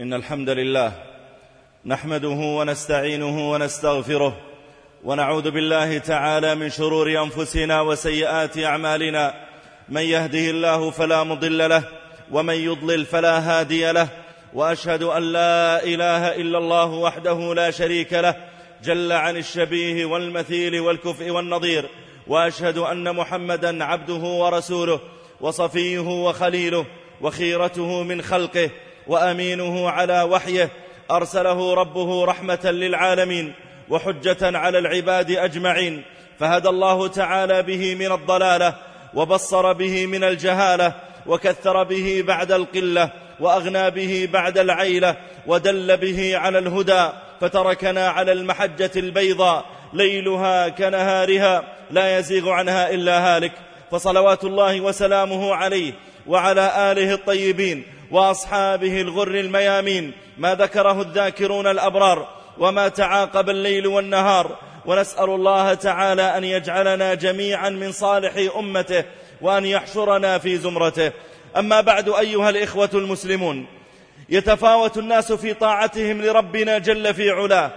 إن الحمد لله نحمده ونستعينه ونستغفره ونعوذ بالله تعالى من شرور أنفسنا وسيئات أعمالنا من يهده الله فلا مضل له ومن يضلل فلا هادي له وأشهد أن لا إله إلا الله وحده لا شريك له جل عن الشبيه والمثيل والكفء والنظير وأشهد أن محمدا عبده ورسوله وصفيه وخليله وخيرته من خلقه وأمينه على وحيه أرسله ربه رحمة للعالمين وحجة على العباد أجمعين فهدى الله تعالى به من الضلالة وبصر به من الجهالة وكثر به بعد القلة وأغنى به بعد العيلة ودل به على الهدى فتركنا على المحجة البيضاء ليلها كنهارها لا يزيغ عنها إلا هالك فصلوات الله وسلامه عليه وعلى آله الطيبين وأصحابه الغر الميامين ما ذكره الذاكرون الأبرار وما تعاقب الليل والنهار. ونسأل الله تعالى أن يجعلنا جميعا من صالح أمته وأن يحشرنا في زمرته. أما بعد أيها الإخوة المسلمون يتفاوت الناس في طاعتهم لربنا جل في علاه.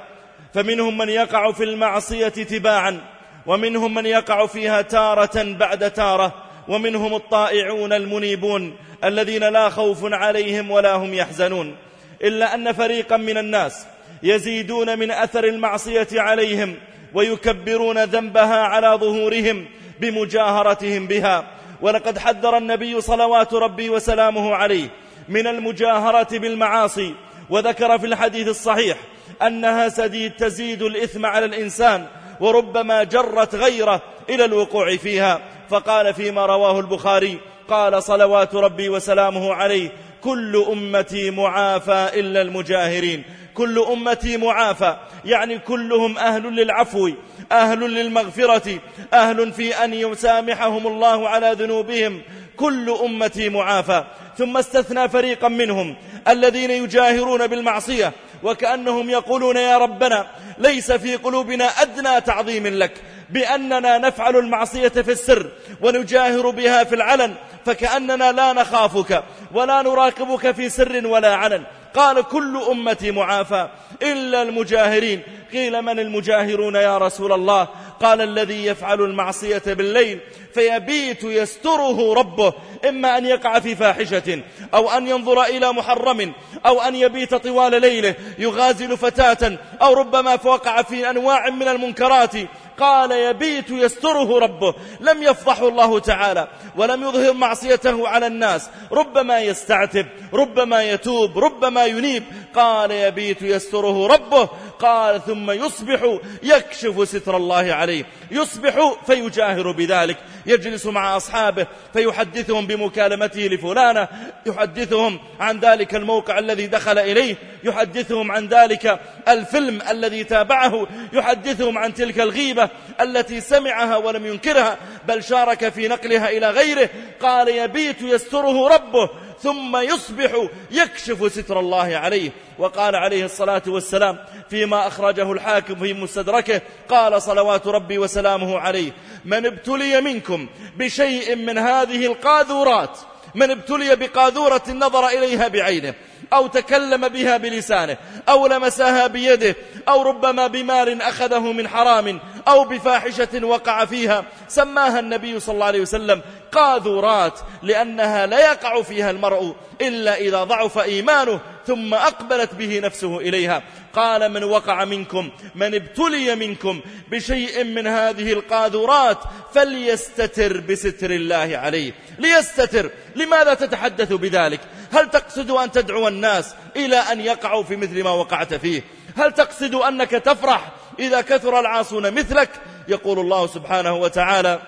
فمنهم من يقع في المعصية تباعا ومنهم من يقع فيها تارة بعد تارة. ومنهم الطائعون المنيبون الذين لا خوف عليهم ولا هم يحزنون إلا أن فريقا من الناس يزيدون من أثر المعصية عليهم ويكبرون ذنبها على ظهورهم بمجاهرتهم بها. ولقد حذر النبي صلوات ربي وسلامه عليه من المجاهرة بالمعاصي وذكر في الحديث الصحيح أنها سديد تزيد الإثم على الإنسان وربما جرت غيره إلى الوقوع فيها. فقال فيما رواه البخاري قال صلوات ربي وسلامه عليه كل أمتي معافى إلا المجاهرين. كل أمتي معافى يعني كلهم أهل للعفو أهل للمغفرة أهل في أن يسامحهم الله على ذنوبهم. كل أمتي معافى. ثم استثنى فريقا منهم الذين يجاهرون بالمعصية وكأنهم يقولون يا ربنا ليس في قلوبنا أدنى تعظيم لك. بأننا نفعل المعصية في السر ونجاهر بها في العلن فكأننا لا نخافك ولا نراقبك في سر ولا علن. قال كل أمتي معافى إلا المجاهرين. قيل من المجاهرون يا رسول الله؟ قال الذي يفعل المعصية بالليل فيبيت يستره ربه إما أن يقع في فاحشة أو أن ينظر إلى محرم أو أن يبيت طوال ليله يغازل فتاة أو ربما فوقع في أنواع من المنكرات. قال يبيت يستره ربه. لم يفضحه الله تعالى. ولم يظهر معصيته على الناس. ربما يستعتب ربما يتوب ربما ينيب. قال يبيت يستره ربه. قال ثم يصبح يكشف ستر الله عليه. يصبح فيجاهر بذلك. يجلس مع أصحابه فيحدثهم بمكالمته لفلانة يحدثهم عن ذلك الموقع الذي دخل إليه يحدثهم عن ذلك الفيلم الذي تابعه يحدثهم عن تلك الغيبة التي سمعها ولم ينكرها بل شارك في نقلها إلى غيره قال يبيت يستره ربه. ثم يصبح يكشف ستر الله عليه. وقال عليه الصلاة والسلام فيما أخرجه الحاكم في مستدركه قال صلوات ربي وسلامه عليه من ابتلي منكم بشيء من هذه القاذورات من ابتلي بقاذورة نظر إليها بعينه أو تكلم بها بلسانه أو لمسها بيده أو ربما بمال أخذه من حرام أو بفاحشة وقع فيها سماها النبي صلى الله عليه وسلم قاذورات لأنها لا يقع فيها المرء إلا إذا ضعف إيمانه ثم أقبلت به نفسه إليها. قال من وقع منكم من ابتلي منكم بشيء من هذه القاذورات فليستتر بستر الله عليه. ليستتر لماذا تتحدث بذلك؟ هل تقصد أن تدعو الناس إلى أن يقعوا في مثل ما وقعت فيه؟ هل تقصد أنك تفرح إذا كثر العاصون مثلك؟ يقول الله سبحانه وتعالى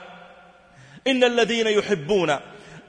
إن الذين يحبون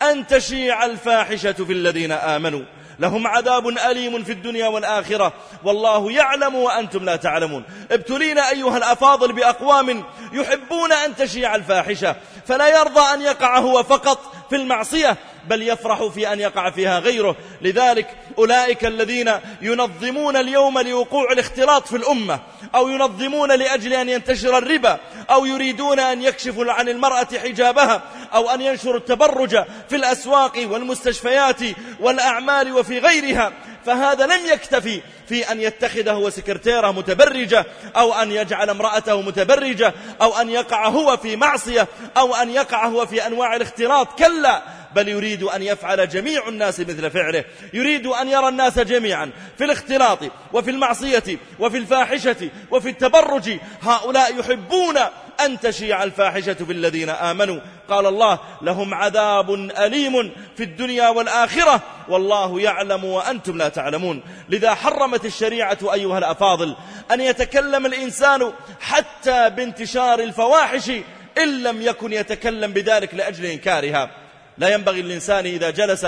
أن تشيع الفاحشة في الذين آمنوا. لهم عذاب أليم في الدنيا والآخرة. والله يعلم وأنتم لا تعلمون. ابتلينا أيها الأفاضل بأقوام يحبون أن تشيع الفاحشة. فلا يرضى أن يقع هو فقط في المعصية. بل يفرح في أن يقع فيها غيره. لذلك أولئك الذين ينظمون اليوم لوقوع الاختلاط في الأمة أو ينظمون لأجل أن ينتشر الربا أو يريدون أن يكشفوا عن المرأة حجابها أو أن ينشروا التبرج في الأسواق والمستشفيات والأعمال وفي غيرها. فهذا لم يكتفي في أن يتخذ هو سكرتيرة متبرجة أو أن يجعل امرأته متبرجة أو أن يقع هو في معصية أو أن يقع هو في أنواع الاختلاط. كلا بل يريد أن يفعل جميع الناس مثل فعله. يريد أن يرى الناس جميعا في الاختلاط وفي المعصية وفي الفاحشة وفي التبرج. هؤلاء يحبون أن تشيع الفاحشة في الذين آمنوا. قال الله لهم عذاب أليم في الدنيا والآخرة. والله يعلم وأنتم لا تعلمون. لذا حرمت الشريعة أيها الأفاضل أن يتكلم الإنسان حتى بانتشار الفواحش إن لم يكن يتكلم بذلك لأجل إنكارها. لا ينبغي للإنسان إذا جلس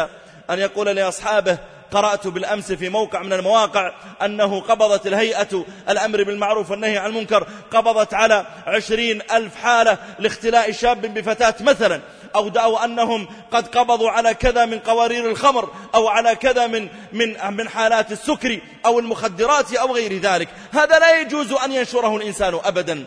أن يقول لأصحابه قرأت بالأمس في موقع من المواقع أنه قبضت الهيئة الأمر بالمعروف والنهي عن المنكر قبضت على عشرين ألف حالة لاختلاء شاب بفتاة مثلا أو دعوا أنهم قد قبضوا على كذا من قوارير الخمر أو على كذا من, من, من حالات السكر أو المخدرات أو غير ذلك. هذا لا يجوز أن ينشره الإنسان أبدا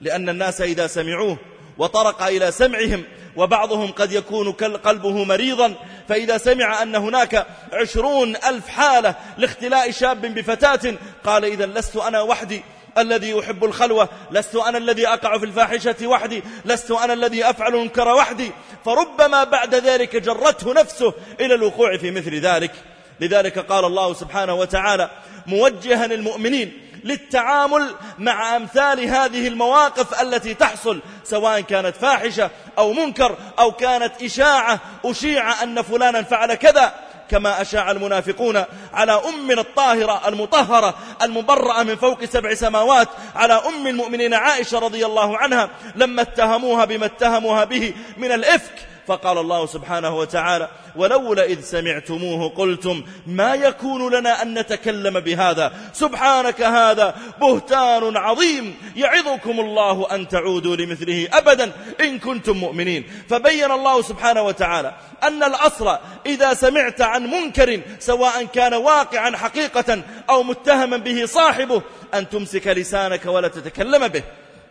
لأن الناس إذا سمعوه وطرق إلى سمعهم وبعضهم قد يكون قلبه مريضا فإذا سمع أن هناك عشرون ألف حالة لاختلاء شاب بفتاة قال إذا لست أنا وحدي الذي يحب الخلوة لست أنا الذي أقع في الفاحشة وحدي لست أنا الذي أفعل المنكر وحدي. فربما بعد ذلك جرته نفسه إلى الوقوع في مثل ذلك. لذلك قال الله سبحانه وتعالى موجها المؤمنين للتعامل مع أمثال هذه المواقف التي تحصل سواء كانت فاحشة أو منكر أو كانت إشاعة أشيع أن فلانا فعل كذا. كما أشاع المنافقون على أمنا الطاهرة المطهرة المبرأة من فوق سبع سماوات على أم المؤمنين عائشة رضي الله عنها لما اتهموها بما اتهموها به من الإفك فقال الله سبحانه وتعالى ولولا إذ سمعتموه قلتم ما يكون لنا أن نتكلم بهذا؟ سبحانك هذا بهتان عظيم يعظكم الله أن تعودوا لمثله أبدا إن كنتم مؤمنين. فبين الله سبحانه وتعالى أن الأصل إذا سمعت عن منكر سواء كان واقعا حقيقة أو متهما به صاحبه أن تمسك لسانك ولا تتكلم به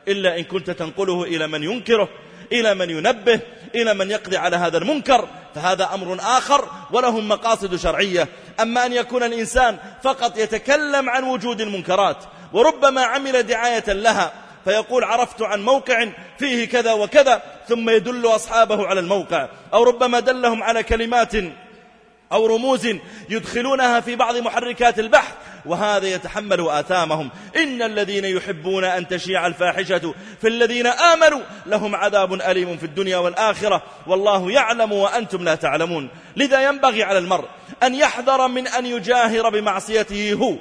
إلا إن كنت تنقله إلى من ينكره. إلى من ينبه إلى من يقضي على هذا المنكر فهذا أمر آخر ولهم مقاصد شرعية. أما أن يكون الإنسان فقط يتكلم عن وجود المنكرات وربما عمل دعاية لها فيقول عرفت عن موقع فيه كذا وكذا ثم يدل أصحابه على الموقع أو ربما دلهم على كلمات أو رموز يدخلونها في بعض محركات البحث وهذا يتحمل آثامهم. إن الذين يحبون أن تشيع الفاحشة في الذين آمنوا لهم عذاب أليم في الدنيا والآخرة. والله يعلم وأنتم لا تعلمون. لذا ينبغي على المرء أن يحذر من أن يجاهر بمعصيته هو.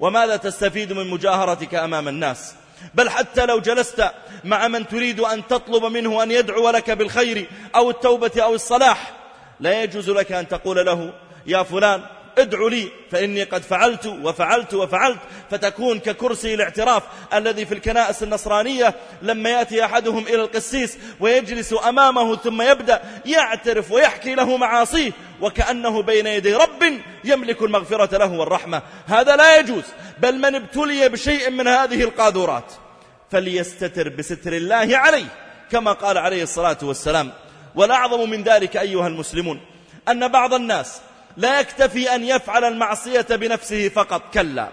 وماذا تستفيد من مجاهرتك أمام الناس؟ بل حتى لو جلست مع من تريد أن تطلب منه أن يدعو لك بالخير أو التوبة أو الصلاح لا يجوز لك أن تقول له يا فلان ادعو لي فإني قد فعلت وفعلت وفعلت فتكون ككرسي الاعتراف الذي في الكنائس النصرانية لما يأتي أحدهم إلى القسيس ويجلس أمامه ثم يبدأ يعترف ويحكي له معاصيه وكأنه بين يدي رب يملك المغفرة له والرحمة. هذا لا يجوز بل من ابتلي بشيء من هذه القاذورات فليستتر بستر الله عليه كما قال عليه الصلاة والسلام. والأعظم من ذلك أيها المسلمون أن بعض الناس لا يكتفي أن يفعل المعصية بنفسه فقط كلا.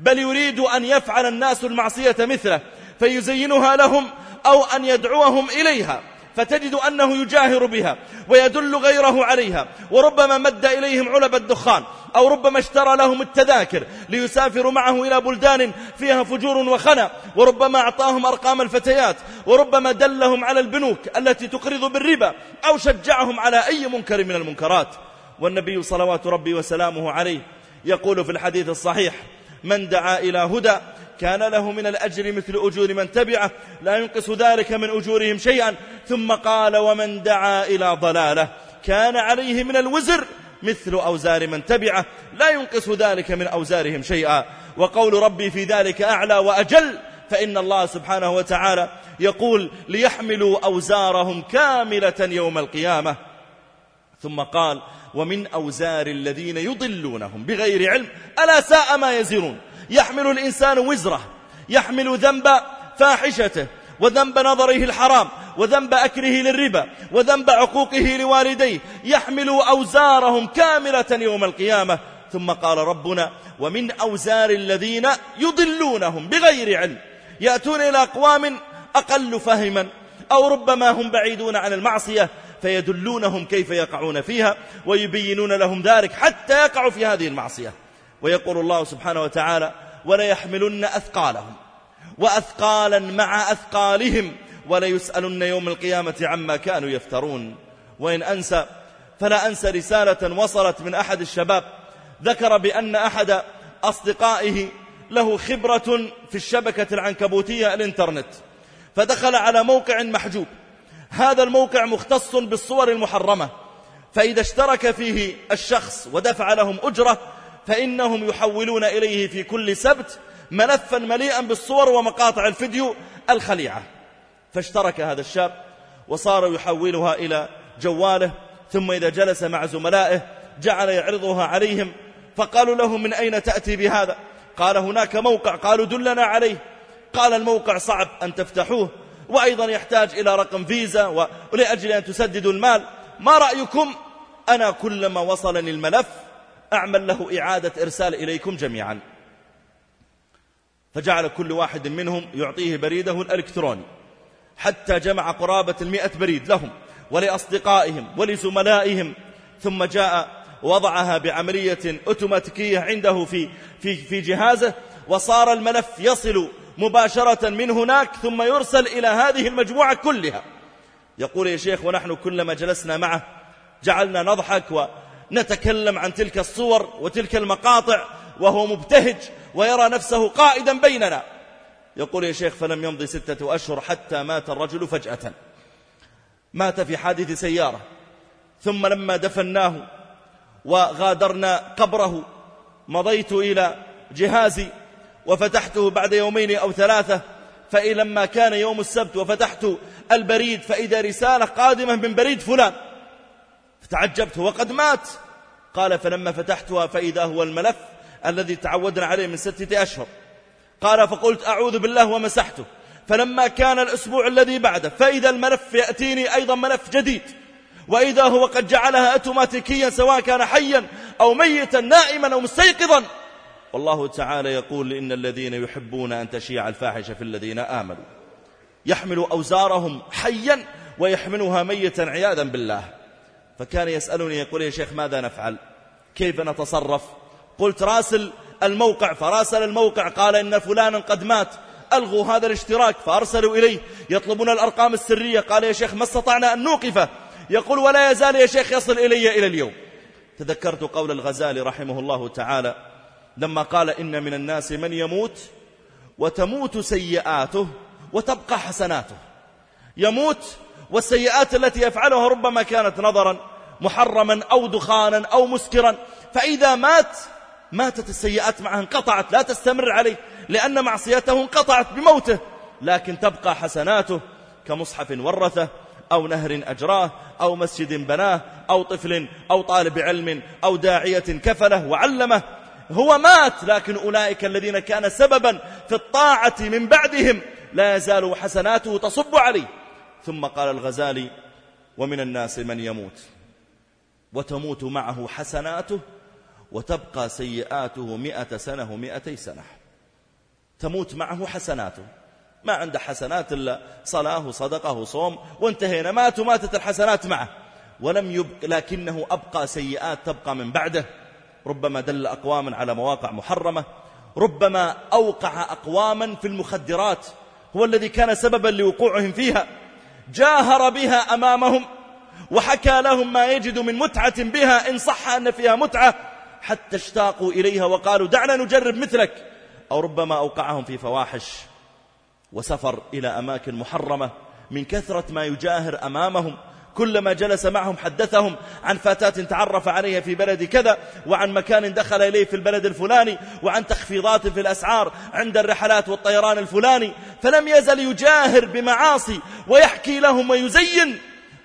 بل يريد أن يفعل الناس المعصية مثله فيزينها لهم أو أن يدعوهم إليها فتجد أنه يجاهر بها ويدل غيره عليها. وربما مد إليهم علب الدخان أو ربما اشترى لهم التذاكر ليسافروا معه إلى بلدان فيها فجور وخنا. وربما أعطاهم أرقام الفتيات وربما دلهم على البنوك التي تقرض بالربا أو شجعهم على أي منكر من المنكرات. والنبي صلوات ربي وسلامه عليه يقول في الحديث الصحيح من دعا إلى هدى كان له من الأجر مثل أجور من تبعه لا ينقص ذلك من أجورهم شيئا. ثم قال ومن دعا إلى ضلاله كان عليه من الوزر مثل أوزار من تبعه لا ينقص ذلك من أوزارهم شيئا. وقول ربي في ذلك أعلى وأجل فإن الله سبحانه وتعالى يقول ليحملوا أوزارهم كاملة يوم القيامة. ثم قال ومن أوزار الذين يضلونهم بغير علم ألا ساء ما يزرون. يحمل الإنسان وزره يحمل ذنب فاحشته وذنب نظره الحرام وذنب أكله للربا وذنب عقوقه لوالديه. يحمل أوزارهم كاملة يوم القيامة. ثم قال ربنا ومن أوزار الذين يضلونهم بغير علم. يأتون إلى أقوام أقل فهما أو ربما هم بعيدون عن المعصية. فيدلونهم كيف يقعون فيها ويبينون لهم ذلك حتى يقعوا في هذه المعصية. ويقول الله سبحانه وتعالى وليحملن أثقالهم وأثقالا مع أثقالهم وليسألن يوم القيامة عما كانوا يفترون. وإن أنسى فلا أنسى رسالة وصلت من أحد الشباب. ذكر بأن أحد أصدقائه له خبرة في الشبكة العنكبوتية الإنترنت فدخل على موقع محجوب. هذا الموقع مختص بالصور المحرمة. فإذا اشترك فيه الشخص ودفع لهم أجرة فإنهم يحولون إليه في كل سبت ملفا مليئا بالصور ومقاطع الفيديو الخليعة. فاشترك هذا الشاب وصار يحولها إلى جواله ثم إذا جلس مع زملائه جعل يعرضها عليهم. فقالوا له من أين تأتي بهذا؟ قال هناك موقع. قالوا دلنا عليه. قال الموقع صعب أن تفتحوه. وأيضا يحتاج إلى رقم فيزا ولأجل أن تسددوا المال. ما رأيكم؟ أنا كلما وصلني الملف أعمل له إعادة إرسال إليكم جميعا. فجعل كل واحد منهم يعطيه بريده الإلكتروني. حتى جمع قرابة المئة بريد لهم ولأصدقائهم ولزملائهم. ثم جاء وضعها بعملية أوتوماتيكية عنده في, في, في جهازه وصار الملف يصل مباشرة من هناك ثم يرسل إلى هذه المجموعة كلها. يقول يا شيخ ونحن كلما جلسنا معه جعلنا نضحك ونتكلم عن تلك الصور وتلك المقاطع وهو مبتهج ويرى نفسه قائدا بيننا. يقول يا شيخ فلم يمضي ستة أشهر حتى مات الرجل فجأة. مات في حادث سيارة. ثم لما دفناه وغادرنا قبره مضيت إلى جهازي وفتحته بعد يومين أو ثلاثة فإذا لما كان يوم السبت وفتحت البريد فإذا رسالة قادمة من بريد فلان. فتعجبت وقد مات. قال فلما فتحتها فإذا هو الملف الذي تعودنا عليه من ستة أشهر. قال فقلت أعوذ بالله ومسحته. فلما كان الأسبوع الذي بعده فإذا الملف يأتيني أيضا ملف جديد. وإذا هو قد جعلها أوتوماتيكيا سواء كان حيا أو ميتا نائما أو مستيقظا. والله تعالى يقول إن الذين يحبون أن تشيع الفاحشة في الذين آمنوا يحملوا أوزارهم حيا ويحملها ميتا عياذا بالله. فكان يسألني يقول يا شيخ ماذا نفعل؟ كيف نتصرف؟ قلت راسل الموقع. فراسل الموقع قال إن فلانا قد مات. ألغوا هذا الاشتراك. فأرسلوا إليه. يطلبون الأرقام السرية. قال يا شيخ ما استطعنا أن نوقفه يقول ولا يزال يا شيخ يصل إلي إلى اليوم. تذكرت قول الغزالي رحمه الله تعالى لما قال إن من الناس من يموت وتموت سيئاته وتبقى حسناته. يموت والسيئات التي يفعلها ربما كانت نظرا محرما أو دخانا أو مسكرا فإذا مات ماتت السيئات معه انقطعت لا تستمر عليه لأن معصيته انقطعت بموته لكن تبقى حسناته كمصحف ورثة أو نهر أجراه أو مسجد بناه أو طفل أو طالب علم أو داعية كفله وعلمه. هو مات لكن أولئك الذين كان سببا في الطاعة من بعدهم لا يزال حسناته تصب عليه. ثم قال الغزالي ومن الناس من يموت وتموت معه حسناته وتبقى سيئاته مئة سنة ومئتي سنة. تموت معه حسناته. ما عنده حسنات إلا صلاة وصدقة وصوم وانتهينا. مات وماتت الحسنات معه. ولم يبق لكنه أبقى سيئات تبقى من بعده. ربما دل أقواما على مواقع محرمة ربما أوقع أقواما في المخدرات هو الذي كان سببا لوقوعهم فيها. جاهر بها أمامهم وحكى لهم ما يجد من متعة بها إن صح أن فيها متعة حتى اشتاقوا إليها وقالوا دعنا نجرب مثلك أو ربما أوقعهم في فواحش وسفر إلى أماكن محرمة من كثرة ما يجاهر أمامهم. كلما جلس معهم حدثهم عن فتاة تعرف عليها في بلد كذا وعن مكان دخل إليه في البلد الفلاني وعن تخفيضات في الأسعار عند الرحلات والطيران الفلاني فلم يزل يجاهر بمعاصي ويحكي لهم ويزين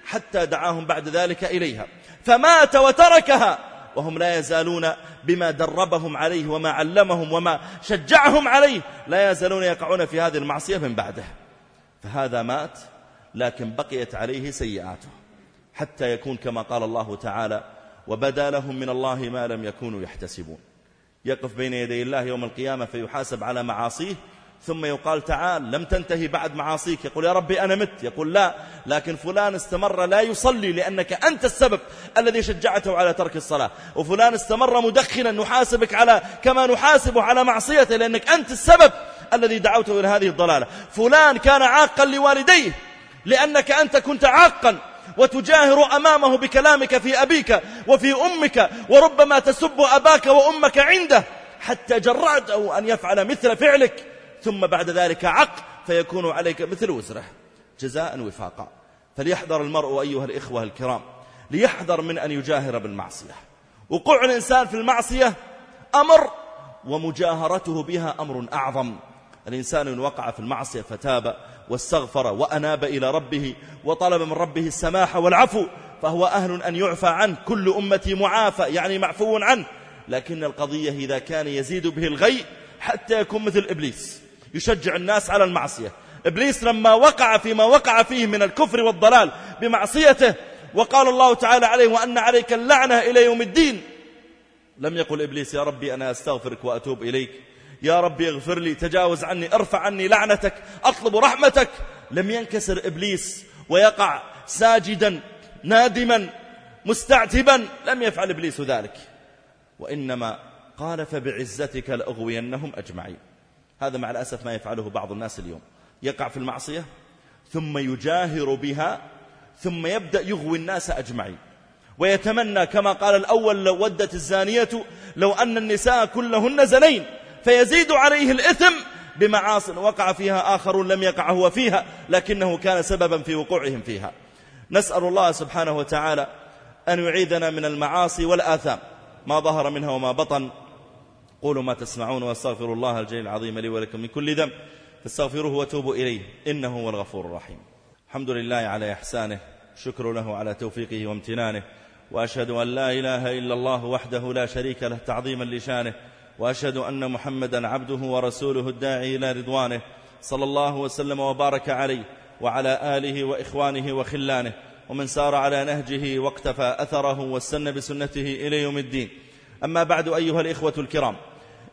حتى دعاهم بعد ذلك إليها. فمات وتركها وهم لا يزالون بما دربهم عليه وما علمهم وما شجعهم عليه لا يزالون يقعون في هذه المعصية من بعده. فهذا مات لكن بقيت عليه سيئاته. حتى يكون كما قال الله تعالى وبدا لهم من الله ما لم يكونوا يحتسبون. يقف بين يدي الله يوم القيامة فيحاسب على معاصيه ثم يقال تعال لم تنتهي بعد معاصيك. يقول يا ربي أنا مت. يقول لا لكن فلان استمر لا يصلي لأنك أنت السبب الذي شجعته على ترك الصلاة. وفلان استمر مدخنا نحاسبك على كما نحاسبه على معصيته لأنك أنت السبب الذي دعوته إلى هذه الضلالة. فلان كان عاقا لوالديه لأنك أنت كنت عاقا وتجاهر أمامه بكلامك في أبيك وفي أمك وربما تسب أباك وأمك عنده حتى جرعته أن يفعل مثل فعلك ثم بعد ذلك عق فيكون عليك مثل وزره جزاء وفاقا. فليحذر المرء أيها الإخوة الكرام ليحذر من أن يجاهر بالمعصية. وقوع الإنسان في المعصية أمر ومجاهرته بها أمر أعظم. الإنسان إن وقع في المعصية فتاب واستغفر وأناب إلى ربه وطلب من ربه السماح والعفو فهو أهل أن يعفى عنه كل أمتي معافى يعني معفو عنه. لكن القضية إذا كان يزيد به الغي حتى يكون مثل إبليس يشجع الناس على المعصية. إبليس لما وقع فيما وقع فيه من الكفر والضلال بمعصيته وقال الله تعالى عليه وأن عليك اللعنة إلى يوم الدين. لم يقل إبليس يا ربي أنا أستغفرك وأتوب إليك. يا ربي اغفر لي تجاوز عني ارفع عني لعنتك أطلب رحمتك. لم ينكسر إبليس ويقع ساجدا نادما مستعتبا. لم يفعل إبليس ذلك. وإنما قال فبعزتك لأغوينهم أجمعين. هذا مع الأسف ما يفعله بعض الناس اليوم. يقع في المعصية ثم يجاهر بها ثم يبدأ يغوي الناس أجمعين. ويتمنى كما قال الأول لو ودت الزانية لو أن النساء كلهن زنين. فيزيد عليه الإثم بمعاص. وقع فيها آخر لم يقع هو فيها لكنه كان سببا في وقوعهم فيها. نسأل الله سبحانه وتعالى أن يعيذنا من المعاصي والآثام. ما ظهر منها وما بطن. قولوا ما تسمعون واستغفر الله الجليل العظيم لي ولكم من كل ذنب. فاستغفروه وتوبوا إليه. إنه هو الغفور الرحيم. الحمد لله على إحسانه. شكر له على توفيقه وامتنانه. وأشهد أن لا إله إلا الله وحده لا شريك له تعظيما لشانه. وأشهد أن محمدا عبده ورسوله الداعي إلى رضوانه صلى الله وسلم وبارك عليه وعلى آله وإخوانه وخلانه ومن سار على نهجه واقتفى أثره واستنى بسنته إلى يوم الدين. أما بعد أيها الإخوة الكرام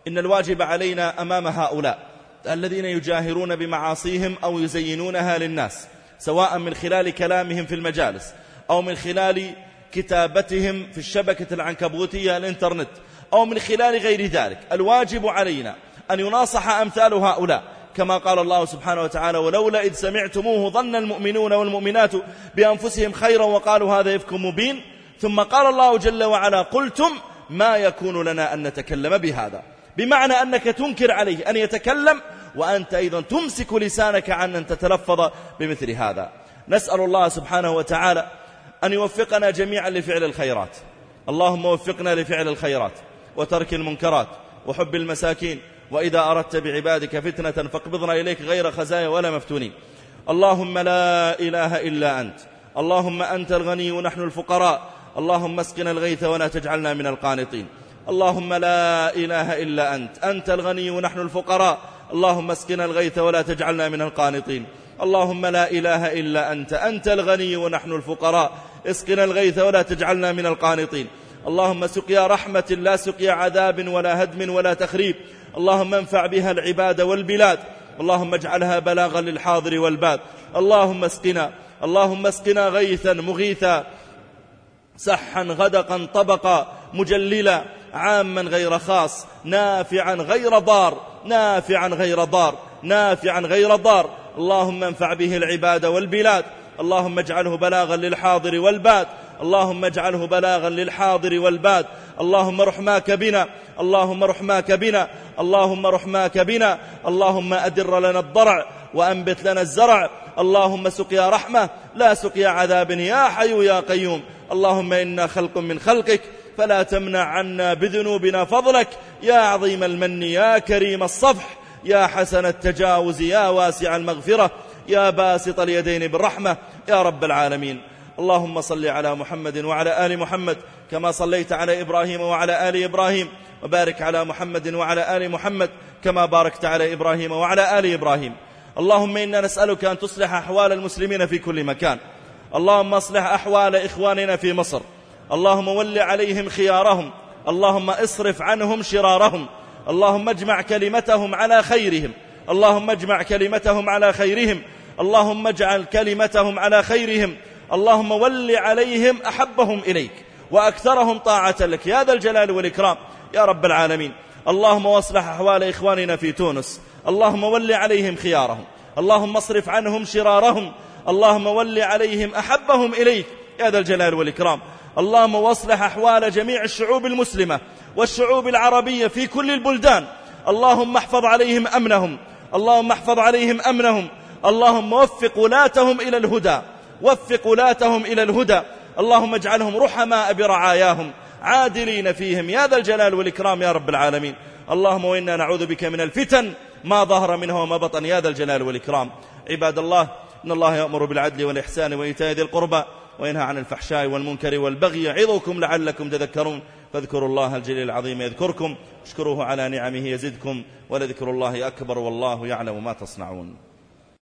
إن الواجب علينا أمام هؤلاء الذين يجاهرون بمعاصيهم أو يزينونها للناس سواء من خلال كلامهم في المجالس أو من خلال كتابتهم في الشبكة العنكبوتية الإنترنت أو من خلال غير ذلك. الواجب علينا أن يناصح أمثال هؤلاء. كما قال الله سبحانه وتعالى ولولا إذ سمعتموه ظن المؤمنون والمؤمنات بأنفسهم خيرا وقالوا هذا يفك مبين. ثم قال الله جل وعلا قلتم ما يكون لنا أن نتكلم بهذا. بمعنى أنك تنكر عليه أن يتكلم وأنت أيضا تمسك لسانك عن أن تتلفظ بمثل هذا. نسأل الله سبحانه وتعالى أن يوفقنا جميعا لفعل الخيرات. اللهم وفقنا لفعل الخيرات. وترك المنكرات وحب المساكين وإذا أردت بعبادك فتنة فاقبضنا إليك غير خزايا ولا مفتونين اللهم لا إله إلا أنت. اللهم أنت الغني ونحن الفقراء. اللهم اسقنا الغيث ولا تجعلنا من القانطين. اللهم لا إله إلا أنت. أنت الغني ونحن الفقراء. اللهم اسقنا الغيث ولا تجعلنا من القانطين. اللهم لا إله إلا أنت. أنت الغني ونحن الفقراء. اسقنا الغيث ولا تجعلنا من القانطين. اللهم سقيا رحمة لا سقيا عذاب ولا هدم ولا تخريب. اللهم انفع بها العباد والبلاد. اللهم اجعلها بلاغا للحاضر والباد. اللهم اسقنا. اللهم اسقنا غيثا مغيثا. سحا غدقا طبقا. مجللا. عاما غير خاص. نافعا غير ضار. نافعا غير ضار. نافعا غير ضار. اللهم انفع به العباد والبلاد. اللهم اجعله بلاغا للحاضر والباد. اللهم اجعله بلاغا للحاضر والباد. اللهم رحماك بنا. اللهم رحماك بنا. اللهم رحماك بنا. اللهم أدر لنا الضرع وأنبت لنا الزرع. اللهم سقيا رحمة. لا سقيا عذاب يا حي يا قيوم. اللهم إنا خلق من خلقك. فلا تمنع عنا بذنوبنا فضلك. يا عظيم المن يا كريم الصفح. يا حسن التجاوز يا واسع المغفرة. يا باسط اليدين بالرحمة. يا رب العالمين. اللهم صل على محمد وعلى آل محمد كما صليت على إبراهيم وعلى آل إبراهيم وبارك على محمد وعلى آل محمد كما باركت على إبراهيم وعلى آل إبراهيم. اللهم إنا نسألك أن تصلح أحوال المسلمين في كل مكان. اللهم اصلح أحوال إخواننا في مصر. اللهم ول عليهم خيارهم. اللهم اصرف عنهم شرارهم. اللهم اجمع كلمتهم على خيرهم. اللهم اجمع كلمتهم على خيرهم. اللهم اجعل كلمتهم على خيرهم. اللهم ول عليهم أحبهم إليك وأكثرهم طاعة لك. يا ذا الجلال والإكرام. يا رب العالمين. اللهم واصلح أحوال إخواننا في تونس. اللهم ول عليهم خيارهم. اللهم اصرف عنهم شرارهم. اللهم ول عليهم أحبهم إليك. يا ذا الجلال والإكرام. اللهم واصلح أحوال جميع الشعوب المسلمة والشعوب العربية في كل البلدان. اللهم احفظ عليهم أمنهم. اللهم احفظ عليهم أمنهم. اللهم وفق ولاتهم إلى الهدى. وفق ولاتهم إلى الهدى. اللهم اجعلهم رحماء برعاياهم عادلين فيهم. يا ذا الجلال والإكرام يا رب العالمين. اللهم وإنا نعوذ بك من الفتن ما ظهر منها وما بطن. يا ذا الجلال والإكرام. عباد الله إن الله يأمر بالعدل والإحسان وإيتاء ذي القربى وينهى عن الفحشاء والمنكر والبغي يعظكم لعلكم تذكرون. فاذكروا الله الجليل العظيم يذكركم اشكروه على نعمه يزدكم ولذكر الله أكبر والله يعلم ما تصنعون.